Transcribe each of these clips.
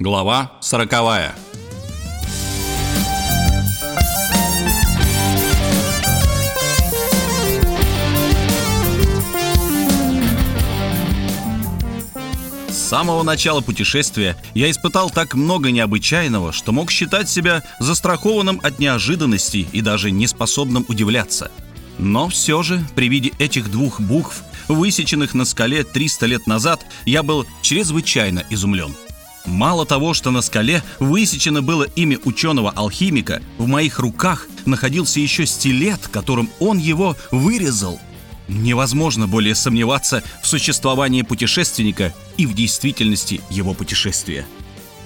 Глава сороковая. С самого начала путешествия я испытал так много необычайного, что мог считать себя застрахованным от неожиданностей и даже неспособным удивляться. Но все же, при виде этих двух букв, высеченных на скале 300 лет назад, я был чрезвычайно изумлен. Мало того, что на скале высечено было имя ученого-алхимика, в моих руках находился еще стилет, которым он его вырезал. Невозможно более сомневаться в существовании путешественника и в действительности его путешествия.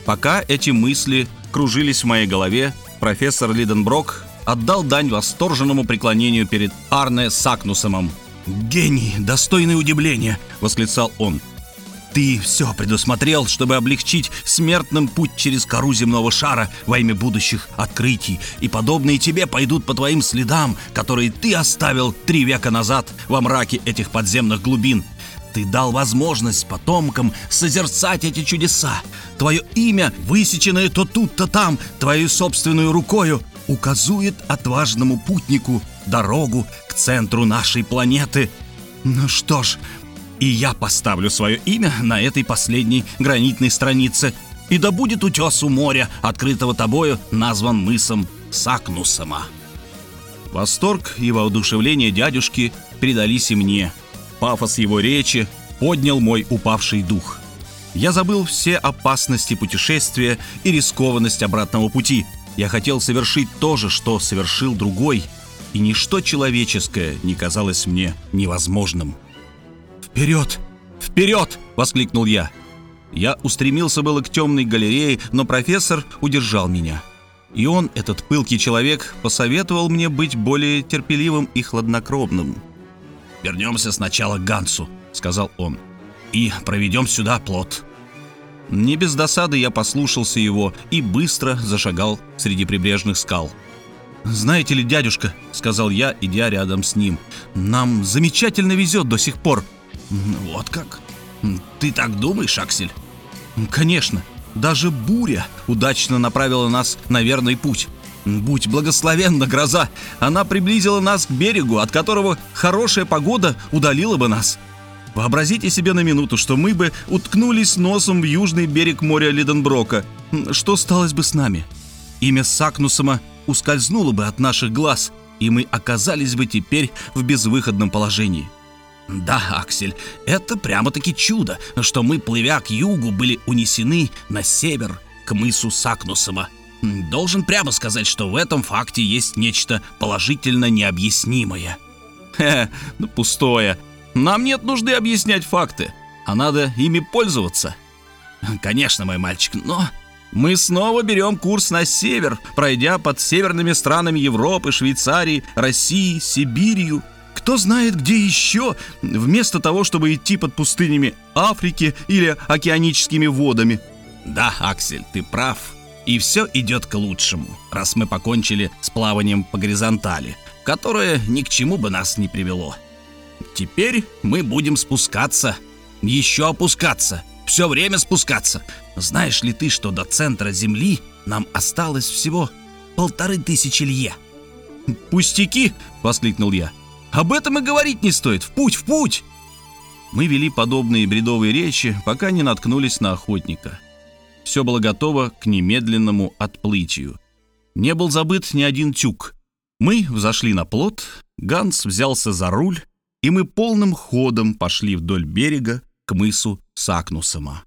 Пока эти мысли кружились в моей голове, профессор Лиденброк отдал дань восторженному преклонению перед Арне Сакнусомом. «Гений, достойный удивления!» — восклицал он. «Ты все предусмотрел, чтобы облегчить смертным путь через кору земного шара во имя будущих открытий, и подобные тебе пойдут по твоим следам, которые ты оставил три века назад во мраке этих подземных глубин. Ты дал возможность потомкам созерцать эти чудеса. Твое имя, высеченное то тут, то там, твоей собственной рукою, указует отважному путнику дорогу к центру нашей планеты. Ну что ж, и я поставлю свое имя на этой последней гранитной странице, и да будет утес у моря, открытого тобою, назван мысом Сакнусома. Восторг и воодушевление дядюшки передались и мне. Пафос его речи поднял мой упавший дух. Я забыл все опасности путешествия и рискованность обратного пути. Я хотел совершить то же, что совершил другой, и ничто человеческое не казалось мне невозможным. «Вперед! Вперед!» — воскликнул я. Я устремился было к темной галерее, но профессор удержал меня. И он, этот пылкий человек, посоветовал мне быть более терпеливым и хладнокровным. «Вернемся сначала к Гансу», — сказал он, — «и проведем сюда плод». Не без досады я послушался его и быстро зашагал среди прибрежных скал. «Знаете ли, дядюшка», — сказал я, идя рядом с ним, — «нам замечательно везет до сих пор». «Вот как? Ты так думаешь, Аксель?» «Конечно. Даже буря удачно направила нас на верный путь. Будь благословенна гроза, она приблизила нас к берегу, от которого хорошая погода удалила бы нас. Вообразите себе на минуту, что мы бы уткнулись носом в южный берег моря Лиденброка. Что сталось бы с нами? Имя Сакнусома ускользнуло бы от наших глаз, и мы оказались бы теперь в безвыходном положении. Да, Аксель, это прямо-таки чудо, что мы, плывя к югу, были унесены на север, к мысу Сакнусома. Должен прямо сказать, что в этом факте есть нечто положительно необъяснимое. Хе, ну пустое. Нам нет нужды объяснять факты, а надо ими пользоваться. Конечно, мой мальчик, но... Мы снова берем курс на север, пройдя под северными странами Европы, Швейцарии, России, Сибирью. Кто знает, где еще, вместо того, чтобы идти под пустынями Африки или океаническими водами. Да, Аксель, ты прав. И все идет к лучшему, раз мы покончили с плаванием по горизонтали, которое ни к чему бы нас не привело. Теперь мы будем спускаться, еще опускаться, все время спускаться. Знаешь ли ты, что до центра Земли нам осталось всего полторы тысячи лье?» «Пустяки!» — воскликнул я. «Об этом и говорить не стоит. В путь, в путь!» Мы вели подобные бредовые речи, пока не наткнулись на охотника. Все было готово к немедленному отплытию. Не был забыт ни один тюк. Мы взошли на плот, Ганс взялся за руль, и мы полным ходом пошли вдоль берега к мысу Сакнусома.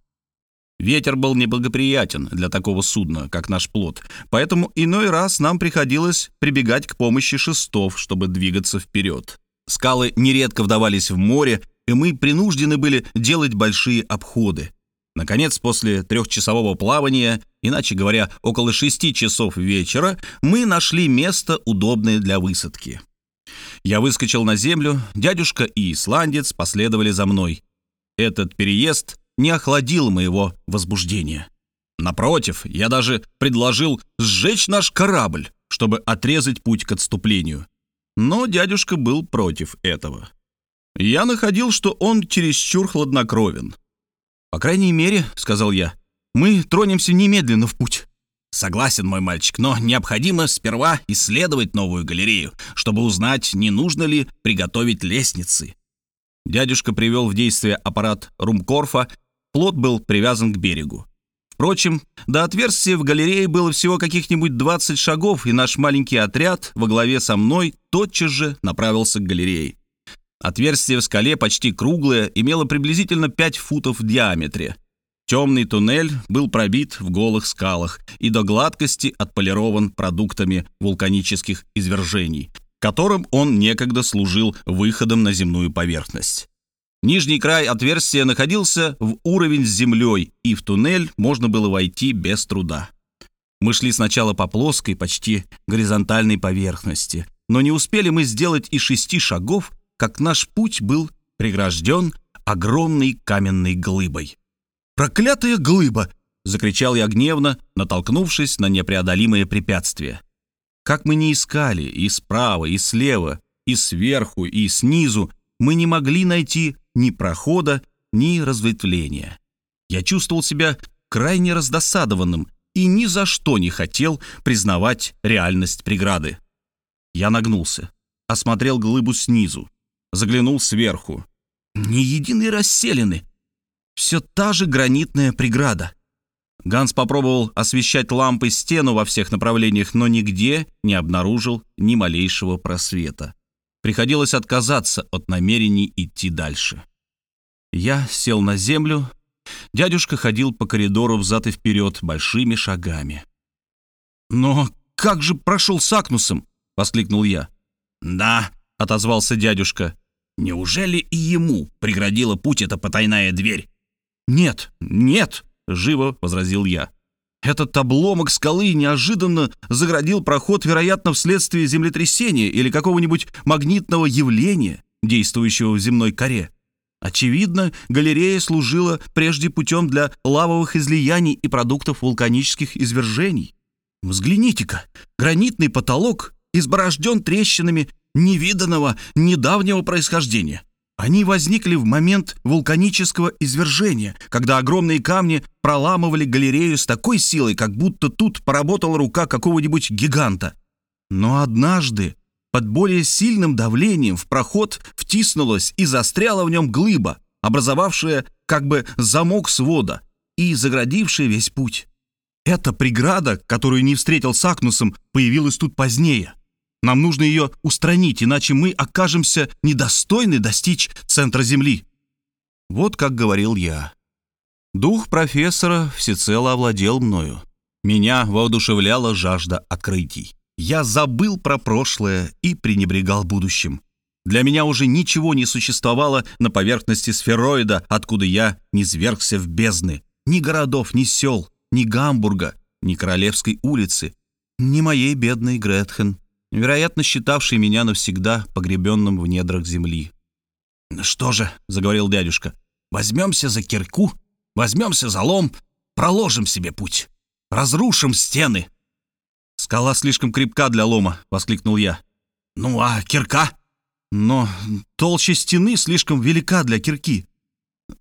Ветер был неблагоприятен для такого судна, как наш плот, поэтому иной раз нам приходилось прибегать к помощи шестов, чтобы двигаться вперед. Скалы нередко вдавались в море, и мы принуждены были делать большие обходы. Наконец, после трехчасового плавания, иначе говоря, около шести часов вечера, мы нашли место, удобное для высадки. Я выскочил на землю, дядюшка и исландец последовали за мной. Этот переезд не охладил моего возбуждения. Напротив, я даже предложил сжечь наш корабль, чтобы отрезать путь к отступлению. Но дядюшка был против этого. Я находил, что он чересчур хладнокровен. «По крайней мере, — сказал я, — мы тронемся немедленно в путь». Согласен, мой мальчик, но необходимо сперва исследовать новую галерею, чтобы узнать, не нужно ли приготовить лестницы. Дядюшка привел в действие аппарат Румкорфа, плот был привязан к берегу. Впрочем, до отверстия в галерее было всего каких-нибудь 20 шагов, и наш маленький отряд во главе со мной тотчас же направился к галерее. Отверстие в скале почти круглое, имело приблизительно 5 футов в диаметре. Темный туннель был пробит в голых скалах и до гладкости отполирован продуктами вулканических извержений, которым он некогда служил выходом на земную поверхность. Нижний край отверстия находился в уровень с землей, и в туннель можно было войти без труда. Мы шли сначала по плоской, почти горизонтальной поверхности, но не успели мы сделать и шести шагов, как наш путь был прегражден огромной каменной глыбой. «Проклятая глыба!» — закричал я гневно, натолкнувшись на непреодолимое препятствие. Как мы не искали и справа, и слева, и сверху, и снизу, мы не могли найти ни прохода, ни разветвления. Я чувствовал себя крайне раздосадованным и ни за что не хотел признавать реальность преграды. Я нагнулся, осмотрел глыбу снизу, заглянул сверху. Ни единой расселены, все та же гранитная преграда. Ганс попробовал освещать лампой стену во всех направлениях, но нигде не обнаружил ни малейшего просвета. Приходилось отказаться от намерений идти дальше. Я сел на землю. Дядюшка ходил по коридору взад и вперед большими шагами. «Но как же прошел с Акнусом?» — воскликнул я. «Да», — отозвался дядюшка. «Неужели и ему преградила путь эта потайная дверь?» «Нет, нет!» — живо возразил я. «Этот обломок скалы неожиданно заградил проход, вероятно, вследствие землетрясения или какого-нибудь магнитного явления, действующего в земной коре. Очевидно, галерея служила прежде путем для лавовых излияний и продуктов вулканических извержений. Взгляните-ка, гранитный потолок изборожден трещинами невиданного недавнего происхождения. Они возникли в момент вулканического извержения, когда огромные камни проламывали галерею с такой силой, как будто тут поработала рука какого-нибудь гиганта. Но однажды под более сильным давлением в проход втиснулась и застряла в нем глыба, образовавшая как бы замок свода и заградившая весь путь. Эта преграда, которую не встретил с Акнусом, появилась тут позднее. Нам нужно ее устранить, иначе мы окажемся недостойны достичь центра Земли. Вот как говорил я. Дух профессора всецело овладел мною. Меня воодушевляла жажда открытий. Я забыл про прошлое и пренебрегал будущим. Для меня уже ничего не существовало на поверхности сфероида, откуда я не свергся в бездны. Ни городов, ни сел, ни Гамбурга, ни Королевской улицы, ни моей бедной Гретхен вероятно, считавший меня навсегда погребенным в недрах земли. «Что же», — заговорил дядюшка, — «возьмемся за кирку, возьмемся за лом, проложим себе путь, разрушим стены». «Скала слишком крепка для лома», — воскликнул я. «Ну а кирка?» «Но толща стены слишком велика для кирки».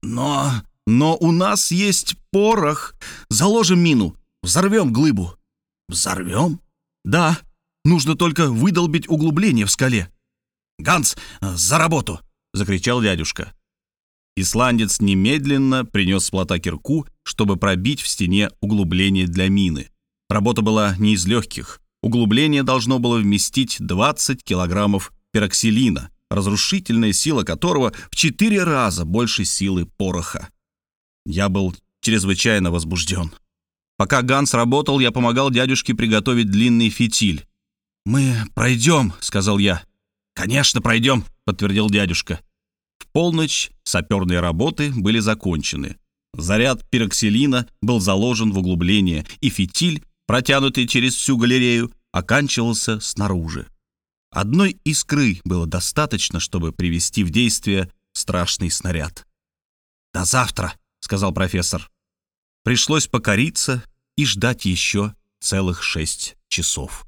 «Но...» «Но у нас есть порох. Заложим мину, взорвем глыбу». «Взорвем?» «Да, Нужно только выдолбить углубление в скале». «Ганс, за работу!» — закричал дядюшка. Исландец немедленно принес с плота кирку, чтобы пробить в стене углубление для мины. Работа была не из легких. Углубление должно было вместить 20 килограммов пероксилина, разрушительная сила которого в четыре раза больше силы пороха. Я был чрезвычайно возбужден. Пока Ганс работал, я помогал дядюшке приготовить длинный фитиль. «Мы пройдем», — сказал я. «Конечно, пройдем», — подтвердил дядюшка. В полночь саперные работы были закончены. Заряд пироксилина был заложен в углубление, и фитиль, протянутый через всю галерею, оканчивался снаружи. Одной искры было достаточно, чтобы привести в действие страшный снаряд. «До завтра», — сказал профессор. Пришлось покориться и ждать еще целых шесть часов.